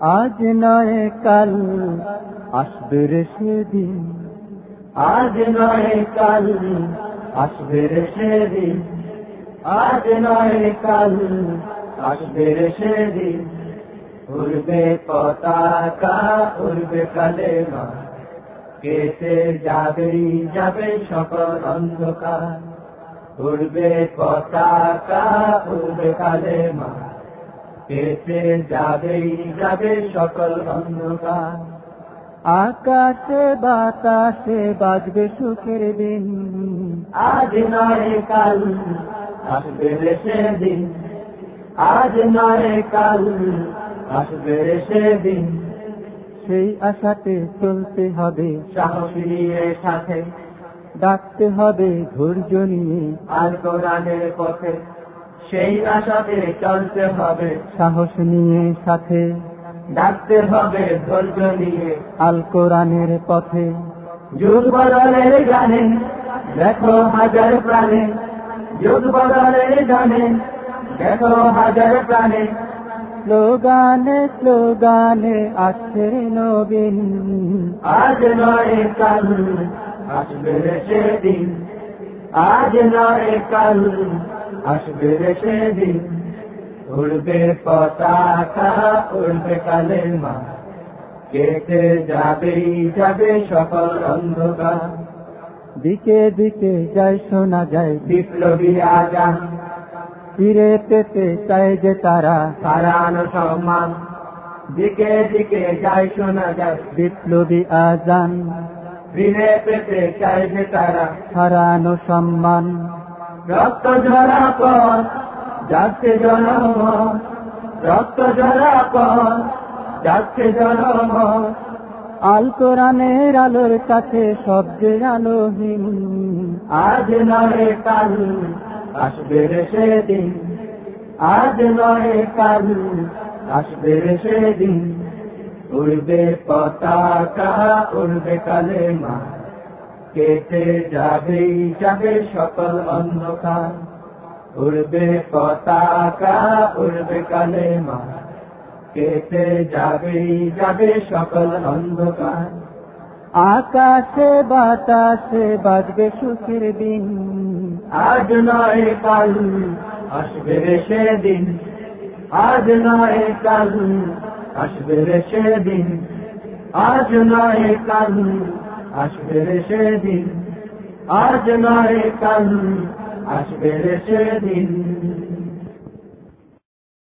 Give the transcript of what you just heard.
আজ নয় কাল আসবে সেদিন। আজ নয় কাল আসবে সেদিন। আজ নয় কাল আসবে সেদিন। উড়বে পতাকা, উড়বে কালেমা। কেটে যাবে যাবে সকল অন্ধকার। উড়বে পতাকা, উড়বে কালেমা। কেটে যাবে যাবে সকল অন্ধকার। আকাশে বাতাসে বাজবে সুখের দিন। আজ নয় কাল আসবে সেদিন। আজ নয় কাল আসবে সেদিন। সেই আশাতে চলতে হবে। সাহস নিয়ে সাথে। ডাকতে হবে ধৈর্য নিয়ে। আর কোরআনের পথে সেই আশাতে চলতে হবে। সাহস নিয়ে সাথে ডাকতে হবে ধৈর্য নিয়ে। আল কোরআনের পথে। যুগ বদলের গানে দেখো হাজার প্রাণে। যুগ বদলের গানে দেখো হাজার প্রাণে। স্লোগানে স্লোগানে আছে নবীন। আজ নয় কাল আসবে সেদিন। আজ নয় কাল আসবে সেদিন। উড়বে পতাকা, উড়বে কালেমা। কেটে যাবে যাবে সকল অন্ধকার। দিকে দিকে যায়, শোনা যায় বিপ্লবী আজান। ফিরে পেতে চায় যে তারা হারানো সম্মান। দিকে দিকে যাই শোনা যায় বিপ্লবী আজান। ফিরে পেতে চাই যে তারা হারানো সম্মান। রক্ত ঝরা পথ যাচ্ছে জনম রক্ত ঝরা পথ যাচ্ছে জনম আল কোরআনের আলোর কাছে শব্দের আলোহীন আজ নয় কাল আসবে সেদিন। আজ নয় কাল আসবে সেদিন। উড়বে পতাকা উড়বে কালেমা। কেটে যাবে যাবে সকল অন্ধকার। উড়বে পতাকা, উড়বে কালেমা। কেটে যাবে যাবে সকল অন্ধকার। আকাশে বাতাসে বাজবে সুখের দিন। আজ নয় কাল, আসবে সেদিন। আজ নয় কাল, আসবে সেদিন। আজ নয় কাল আসবে রে সেদিন আজ নয় কাল আসবে রে সেদিন।